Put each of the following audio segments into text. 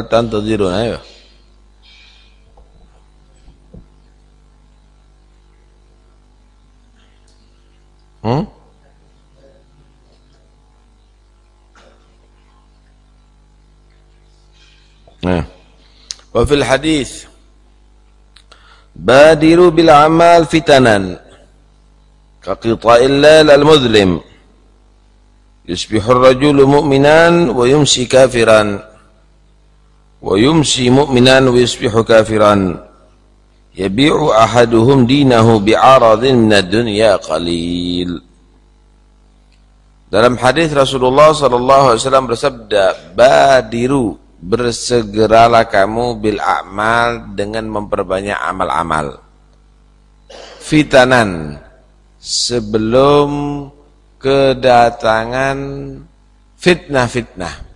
تنتظرون أيوه هم. وفي الحديث بادروا بالأعمال فتنا كقطاع الليل المظلم يصبح الرجل مؤمنا ويمسي كافرا wa yumsi mu'minan wa yusbihu kafiran. Yabi'u ahaduhum dinahu bi'aradin minad dunya qalil. Dalam hadis Rasulullah sallallahu alaihi wasallam bersabda badiru bersegeralah kamu bil amal dengan memperbanyak amal-amal. Fitanan sebelum kedatangan fitnah-fitnah.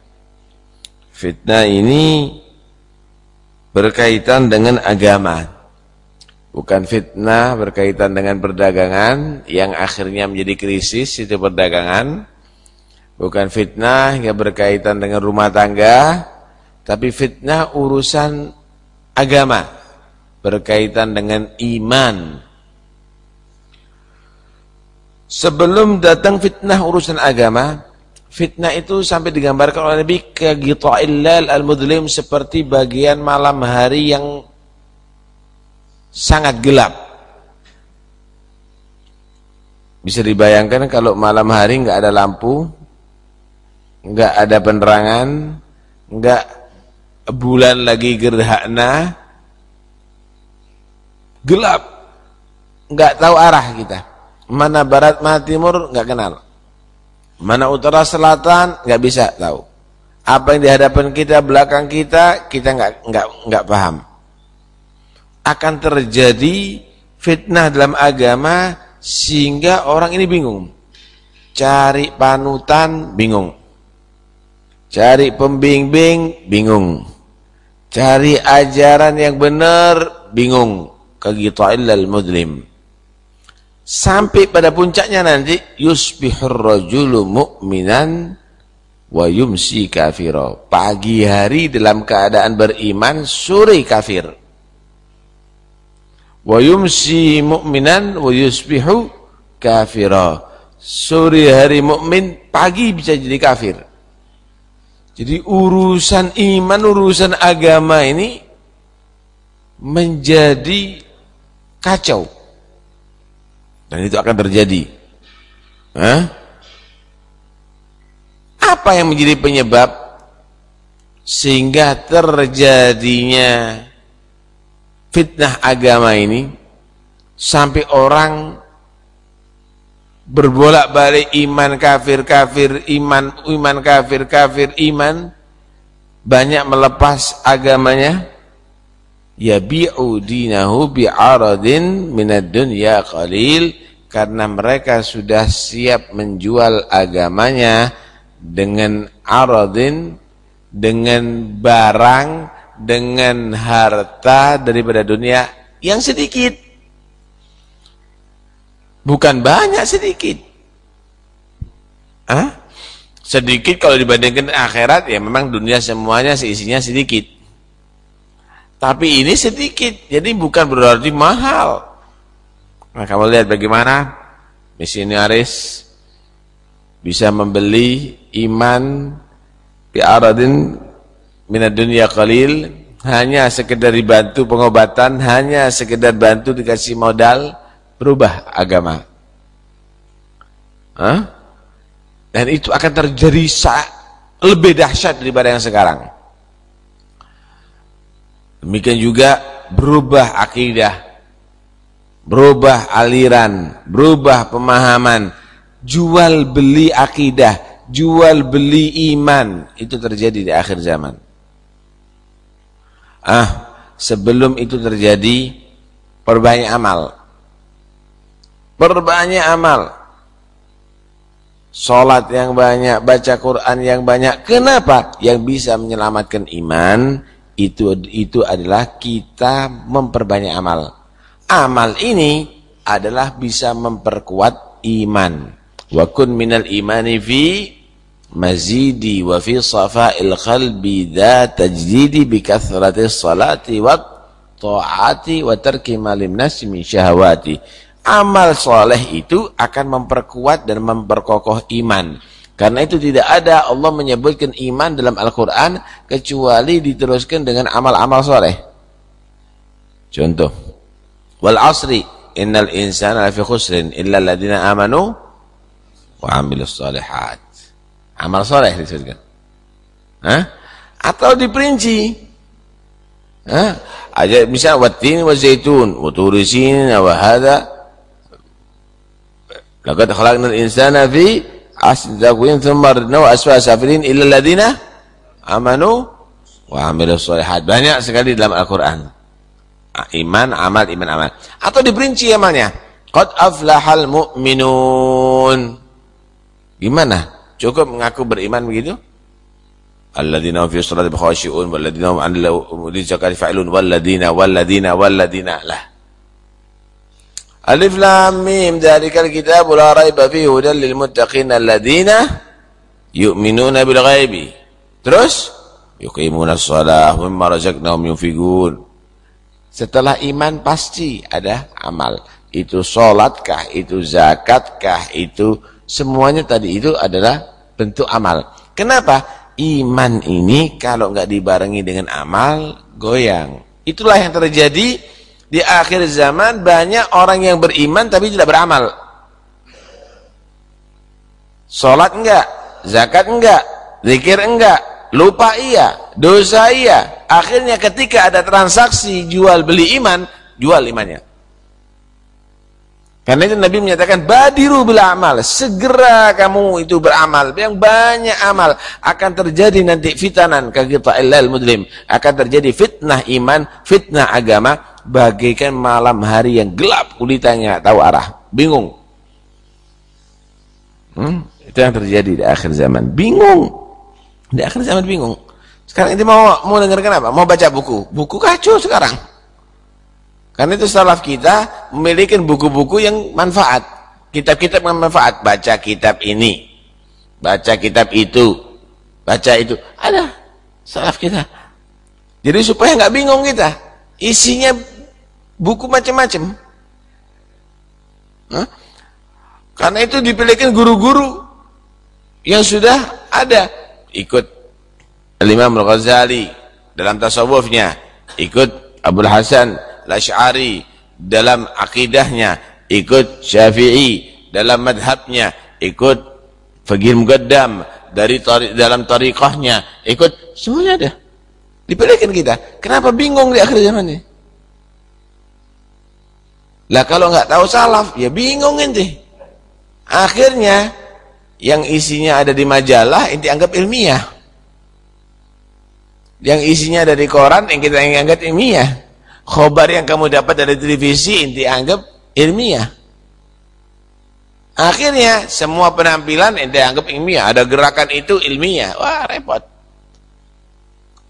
Fitnah ini berkaitan dengan agama. Bukan fitnah berkaitan dengan perdagangan yang akhirnya menjadi krisis itu perdagangan. Bukan fitnah yang berkaitan dengan rumah tangga, tapi fitnah urusan agama berkaitan dengan iman Sebelum datang fitnah urusan agama, fitnah itu sampai digambarkan oleh Nabi ke gita'illal al-mudlim seperti bagian malam hari yang sangat gelap. Bisa dibayangkan kalau malam hari nggak ada lampu, nggak ada penerangan, nggak bulan lagi gerhana, gelap, nggak tahu arah kita. Mana barat, mana timur, nggak kenal. Mana utara, selatan, nggak bisa tahu. Apa yang di hadapan kita, belakang kita, kita nggak nggak nggak paham. Akan terjadi fitnah dalam agama sehingga orang ini bingung. Cari panutan, bingung. Cari pembimbing, bingung. Cari ajaran yang benar, bingung. Kagita'illal mudlim. Sampai pada puncaknya nanti yusbihur rajulu mu'minan wa yumsi kafira. Pagi hari dalam keadaan beriman, sore kafir. Wa yumsi mu'minan wa yusbihu kafira. Sore hari mukmin, pagi bisa jadi kafir. Jadi urusan iman, urusan agama ini menjadi kacau. Dan itu akan terjadi. Hah? Apa yang menjadi penyebab sehingga terjadinya fitnah agama ini sampai orang berbolak-balik iman kafir kafir iman iman kafir kafir iman banyak melepas agamanya yabi'u dinahu bi'aradin minad dunya qalil karena mereka sudah siap menjual agamanya dengan aradin dengan barang dengan harta daripada dunia yang sedikit bukan banyak sedikit Hah? sedikit kalau dibandingkan akhirat ya memang dunia semuanya seisinya sedikit tapi ini sedikit, jadi bukan berarti mahal. Nah, kamu lihat bagaimana misionaris bisa membeli iman bi aradin minad dunya qalil hanya sekedar dibantu pengobatan, hanya sekedar bantu dikasih modal berubah agama. Hah? Dan itu akan terjadi lebih dahsyat daripada yang sekarang. Demikian juga berubah akidah, berubah aliran, berubah pemahaman, jual beli akidah, jual beli iman itu terjadi di akhir zaman. Ah, sebelum itu terjadi perbanyak amal. Perbanyak amal. Salat yang banyak, baca Quran yang banyak. Kenapa? Yang bisa menyelamatkan iman itu itu adalah kita memperbanyak amal. Amal ini adalah bisa memperkuat iman. Wa kun minal imani fi mazidi wa fi safa'il qalbi dha tajdidi bi kathratis salati wa ta'ati wa tarki malim nasi min syahawati amal soleh itu akan memperkuat dan memperkokoh iman. Karena itu tidak ada Allah menyebutkan iman dalam Al-Quran kecuali diteruskan dengan amal-amal soleh. Contoh. Wal asri innal insana lafi khusrin illa alladhina amanu wa amilus solihat. Amal soleh disebutkan. Hah? Atau diperinci. Hah? Aja misalnya watin wa zaitun wa turisin wa hadha Laqad khalaqnal insana fi ahsani taqwim thumma radnahu asfala safilin illa alladziina amanu wa amilus shalihat. Banyak sekali dalam Al-Qur'an. Iman, amal, iman, amal. Atau diperinci amalnya. Qad aflahal mu'minun. Gimana? Cukup mengaku beriman begitu? Alladzina fi sholati khashi'un walladzina hum 'anil zakati fa'ilun walladzina walladzina walladzina lah. Alif Lam Mim dzalikal kitab la raiba fihi hudal lil muttaqin alladziina yu'minuna bil ghaibi. Terus yuqimuna shalah mimma razaqnahum yunfiqun. Setelah iman pasti ada amal. Itu salatkah, itu zakatkah, itu semuanya tadi itu adalah bentuk amal. Kenapa? Iman ini kalau enggak dibarengi dengan amal goyang. Itulah yang terjadi di akhir zaman banyak orang yang beriman tapi tidak beramal. Salat enggak, zakat enggak, zikir enggak, lupa iya, dosa iya. Akhirnya ketika ada transaksi jual beli iman, jual imannya. Karena itu Nabi menyatakan badiru bila amal, segera kamu itu beramal, yang banyak amal akan terjadi nanti fitanan kagita illal muslim, akan terjadi fitnah iman, fitnah agama, bagaikan malam hari yang gelap kulitannya tahu arah. Bingung. Hmm? itu yang terjadi di akhir zaman. Bingung di akhir zaman bingung. Sekarang ini mau mau dengarkan apa? Mau baca buku? Buku kacau sekarang? Karena itu salaf kita memiliki buku-buku yang manfaat. Kitab-kitab yang manfaat. Baca kitab ini. Baca kitab itu. Baca itu. Ada salaf kita. Jadi supaya nggak bingung kita isinya buku macam-macam. Karena itu dipilihkan guru-guru yang sudah ada ikut Imam Al-Ghazali dalam tasawufnya, ikut Abdul Hasan Al-Asy'ari dalam akidahnya, ikut Syafi'i dalam madhabnya, ikut Faqih Muqaddam dari tari, dalam tariqahnya, ikut semuanya ada. Dipilihkan kita. Kenapa bingung di akhir zaman ini? Lah kalau nggak tahu salaf, ya bingung ente. Akhirnya yang isinya ada di majalah inti anggap ilmiah. Yang isinya ada di koran yang kita anggap ilmiah. Khobar yang kamu dapat dari televisi inti anggap ilmiah. Akhirnya semua penampilan ente anggap ilmiah, ada gerakan itu ilmiah. Wah, repot.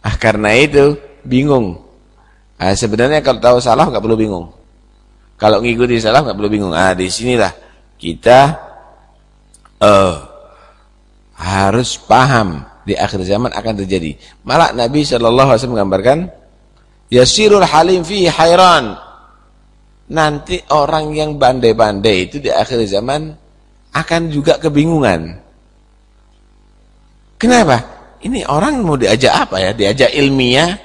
Ah karena itu bingung. Ah, sebenarnya kalau tahu salah nggak perlu bingung. Kalau ngikuti salah nggak perlu bingung. Ah di sinilah kita uh, harus paham di akhir zaman akan terjadi. Malah Nabi Shallallahu Alaihi Wasallam menggambarkan Yasirul halim fi hayran. Nanti orang yang bandai-bandai itu di akhir zaman akan juga kebingungan. Kenapa? Ini orang mau diajak apa ya? Diajak ilmiah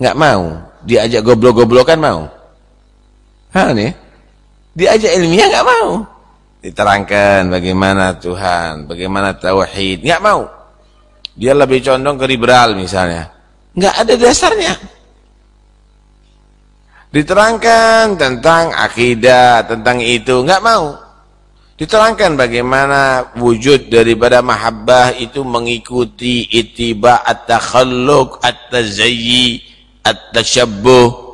nggak mau, diajak goblok-goblokan mau. Hal nih, diajak ilmiah nggak mau. Diterangkan bagaimana Tuhan, bagaimana tauhid, nggak mau. Dia lebih condong ke liberal misalnya. nggak ada dasarnya. Diterangkan tentang akidah, tentang itu, nggak mau. Diterangkan bagaimana wujud daripada mahabbah itu mengikuti itiba at-takhalluq, at-tazayyi, at-tashabbuh,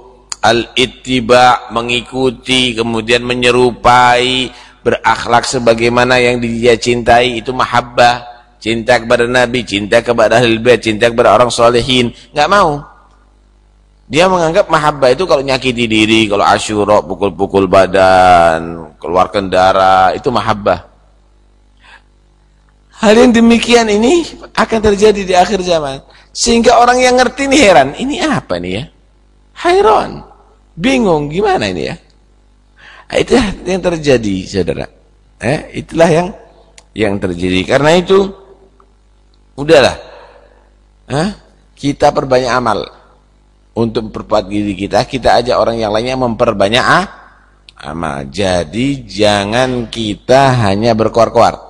al-ittiba mengikuti kemudian menyerupai berakhlak sebagaimana yang dia cintai itu mahabbah cinta kepada nabi cinta kepada ahli bait cinta kepada orang solehin nggak mau dia menganggap mahabbah itu kalau nyakiti diri, kalau asyura, pukul-pukul badan, keluarkan darah, itu mahabbah. Hal yang demikian ini akan terjadi di akhir zaman. Sehingga orang yang ngerti ini heran, ini apa nih ya? Hayron, bingung gimana ini ya? Nah, itu yang terjadi, saudara. Eh, itulah yang yang terjadi. Karena itu, udahlah. Eh, kita perbanyak amal untuk memperkuat diri kita, kita ajak orang yang lainnya memperbanyak ah, amal. Jadi jangan kita hanya berkuar-kuar.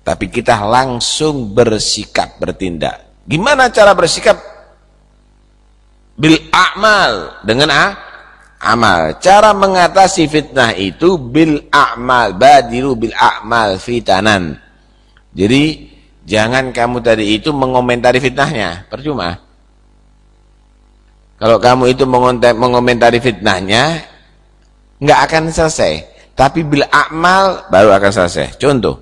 Tapi kita langsung bersikap, bertindak. Gimana cara bersikap? Bil a'mal. Dengan ah, amal. Cara mengatasi fitnah itu bil a'mal. Badiru bil a'mal fitanan. Jadi jangan kamu tadi itu mengomentari fitnahnya. Percuma. Kalau kamu itu mengomentari fitnahnya, nggak akan selesai. Tapi bila amal baru akan selesai. Contoh,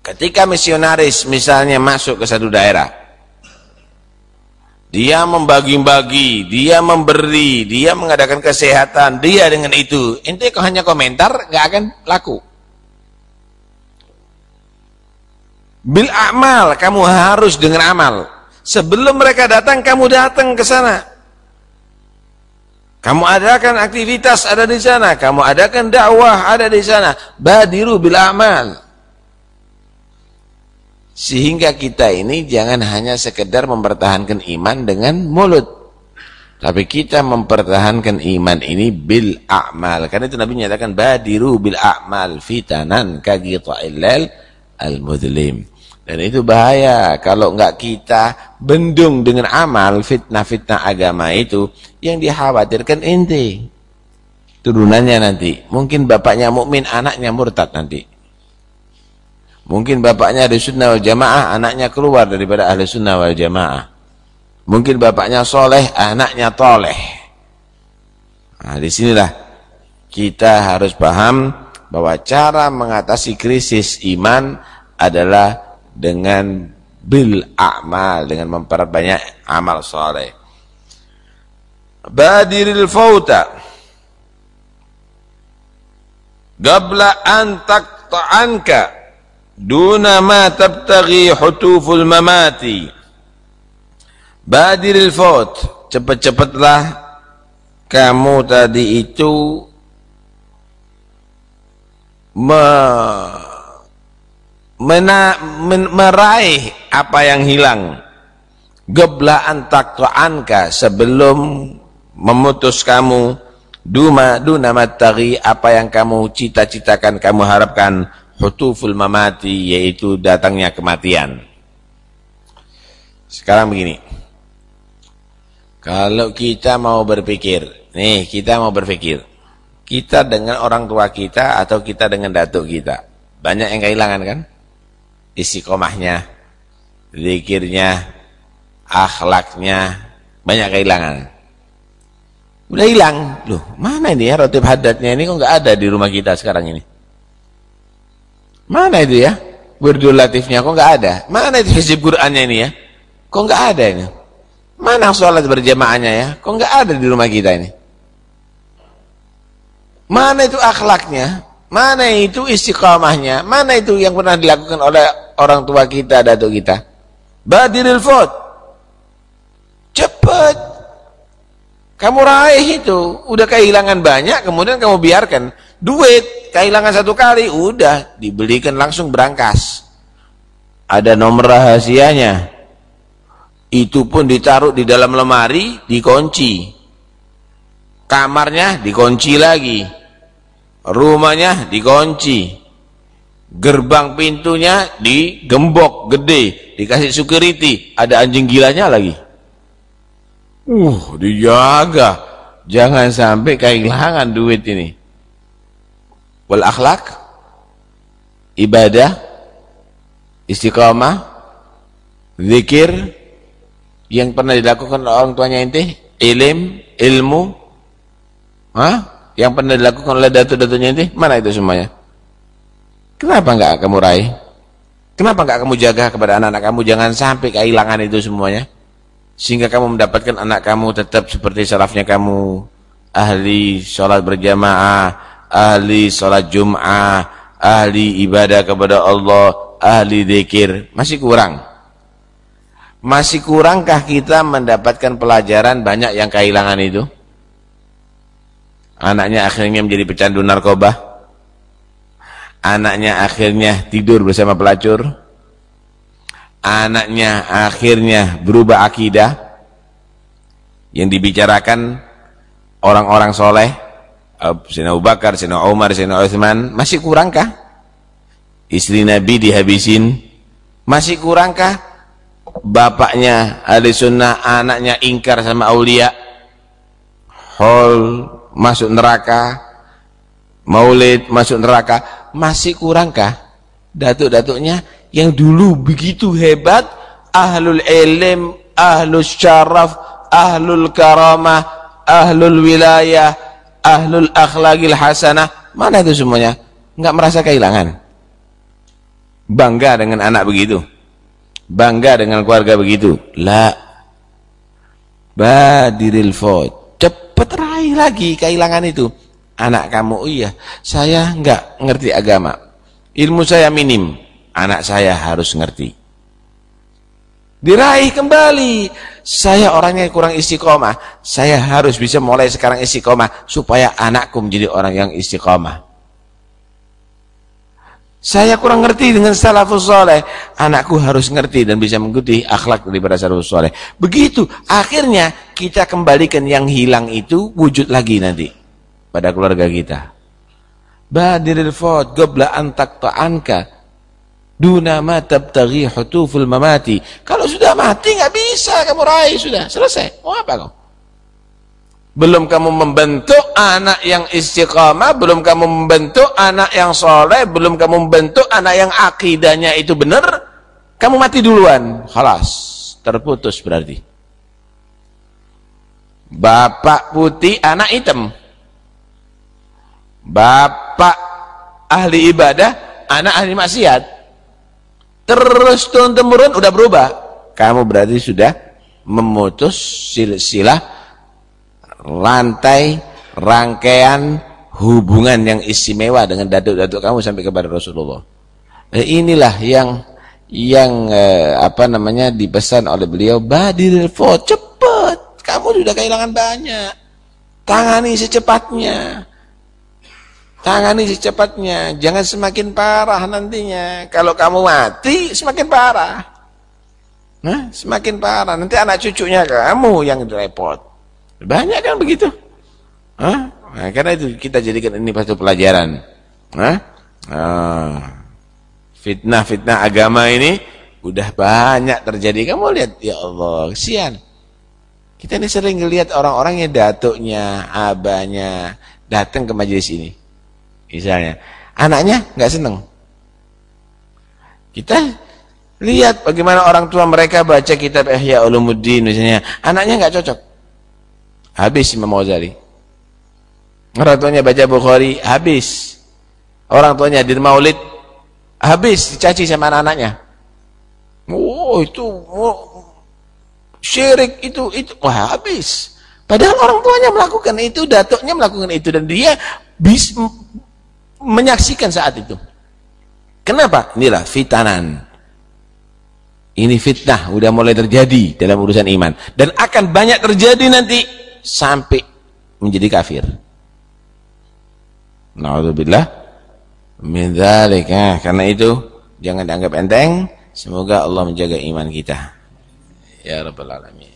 ketika misionaris misalnya masuk ke satu daerah, dia membagi-bagi, dia memberi, dia mengadakan kesehatan, dia dengan itu. Intinya kau hanya komentar, nggak akan laku. Bil amal, kamu harus dengan amal. Sebelum mereka datang, kamu datang ke sana. Kamu adakan aktivitas ada di sana, kamu adakan dakwah ada di sana. Badiru bil amal. Sehingga kita ini jangan hanya sekedar mempertahankan iman dengan mulut. Tapi kita mempertahankan iman ini bil a'mal. Karena itu Nabi menyatakan badiru bil a'mal fitanan kagita'illal al-mudlim. Dan itu bahaya kalau enggak kita bendung dengan amal fitnah-fitnah agama itu yang dikhawatirkan inti turunannya nanti. Mungkin bapaknya mukmin, anaknya murtad nanti. Mungkin bapaknya ahli sunnah wal jamaah, anaknya keluar daripada ahli sunnah wal jamaah. Mungkin bapaknya soleh, anaknya toleh. Nah, di sinilah kita harus paham bahwa cara mengatasi krisis iman adalah dengan bil a'mal dengan memperbanyak amal soleh badiril fauta qabla an taqta'anka duna ma tabtaghi hutuful mamati badiril faut cepat-cepatlah kamu tadi itu me mena, men, meraih apa yang hilang. Geblaan takto'anka sebelum memutus kamu. Duma duna matari apa yang kamu cita-citakan kamu harapkan hutuful mamati yaitu datangnya kematian sekarang begini kalau kita mau berpikir nih kita mau berpikir kita dengan orang tua kita atau kita dengan datuk kita banyak yang kehilangan kan istiqomahnya, zikirnya, akhlaknya, banyak kehilangan. Udah hilang. Loh, mana ini ya rotib hadatnya ini kok nggak ada di rumah kita sekarang ini? Mana itu ya? Berdul latifnya kok nggak ada? Mana itu hizib Qur'annya ini ya? Kok nggak ada ini? Mana sholat berjamaahnya ya? Kok nggak ada di rumah kita ini? Mana itu akhlaknya? Mana itu istiqamahnya? Mana itu yang pernah dilakukan oleh orang tua kita, datuk kita? Badiril fot. Cepat. Kamu raih itu. Udah kehilangan banyak, kemudian kamu biarkan. Duit, kehilangan satu kali, udah. Dibelikan langsung berangkas. Ada nomor rahasianya. Itu pun ditaruh di dalam lemari, dikunci. Kamarnya dikunci lagi rumahnya dikunci gerbang pintunya digembok gede dikasih security ada anjing gilanya lagi uh dijaga jangan sampai kehilangan duit ini wal akhlak ibadah istiqamah zikir yang pernah dilakukan oleh orang tuanya inti ilim ilmu Hah? yang pernah dilakukan oleh datu-datunya inti mana itu semuanya? Kenapa enggak kamu raih? Kenapa enggak kamu jaga kepada anak-anak kamu? Jangan sampai kehilangan itu semuanya. Sehingga kamu mendapatkan anak kamu tetap seperti salafnya kamu. Ahli sholat berjamaah ahli sholat jum'ah ahli ibadah kepada Allah ahli zikir masih kurang? Masih kurangkah kita mendapatkan pelajaran banyak yang kehilangan itu? Anaknya akhirnya menjadi pecandu narkoba. Anaknya akhirnya tidur bersama pelacur. Anaknya akhirnya berubah akidah. Yang dibicarakan orang-orang soleh Sina Abu Bakar, Sina Umar, Sina Uthman masih kurangkah? Istri Nabi dihabisin masih kurangkah? Bapaknya ahli sunnah anaknya ingkar sama aulia hol masuk neraka maulid masuk neraka masih kurangkah? Datuk-datuknya yang dulu begitu hebat ahlul ilm ahlul syaraf ahlul karamah ahlul wilayah ahlul akhlaqil hasanah. Mana itu semuanya? Enggak merasa kehilangan. Bangga dengan anak begitu. Bangga dengan keluarga begitu. La. Badiril fot cepet raih lagi kehilangan itu. Anak kamu oh iya saya enggak ngerti agama. Ilmu saya minim. Anak saya harus ngerti diraih kembali saya orangnya kurang istiqomah saya harus bisa mulai sekarang istiqomah supaya anakku menjadi orang yang istiqomah saya kurang ngerti dengan salafus soleh. Anakku harus ngerti dan bisa mengikuti akhlak daripada salafus soleh. Begitu. Akhirnya kita kembalikan yang hilang itu wujud lagi nanti. Pada keluarga kita. Badiril fawad gobla antak ta'anka. Duna ma tabtaghi hutuful mamati. Kalau sudah mati nggak bisa kamu raih sudah. Selesai. Mau apa kau? Belum kamu membentuk anak yang istiqamah, belum kamu membentuk anak yang soleh, belum kamu membentuk anak yang akidahnya itu benar, kamu mati duluan. Halas, terputus berarti. Bapak putih, anak hitam. Bapak ahli ibadah, anak ahli maksiat. Terus turun-temurun udah berubah. Kamu berarti sudah memutus silsilah rantai rangkaian hubungan yang istimewa dengan datuk-datuk kamu sampai kepada Rasulullah. Eh, inilah yang yang eh, apa namanya dipesan oleh beliau badiril fo cepat kamu sudah kehilangan banyak tangani secepatnya tangani secepatnya jangan semakin parah nantinya kalau kamu mati semakin parah nah semakin parah nanti anak cucunya kamu yang repot banyak kan begitu. Hah? Nah, karena itu kita jadikan ini satu pelajaran. Hah? Fitnah-fitnah agama ini udah banyak terjadi. Kamu lihat, ya Allah, kesian. Kita ini sering lihat orang-orang yang datuknya, abahnya datang ke majelis ini. Misalnya, anaknya nggak seneng. Kita lihat bagaimana orang tua mereka baca kitab Ihya Ulumuddin misalnya, anaknya nggak cocok. Habis Imam Ghazali. Orang tuanya baca Bukhari, habis. Orang tuanya di maulid, habis dicaci sama anak-anaknya. Oh, itu oh, syirik itu itu wah habis. Padahal orang tuanya melakukan itu, datuknya melakukan itu dan dia bis menyaksikan saat itu. Kenapa? Inilah fitanan. Ini fitnah udah mulai terjadi dalam urusan iman dan akan banyak terjadi nanti sampai menjadi kafir. Nauzubillah min dzalika. Karena itu jangan dianggap enteng. Semoga Allah menjaga iman kita. Ya rabbal alamin.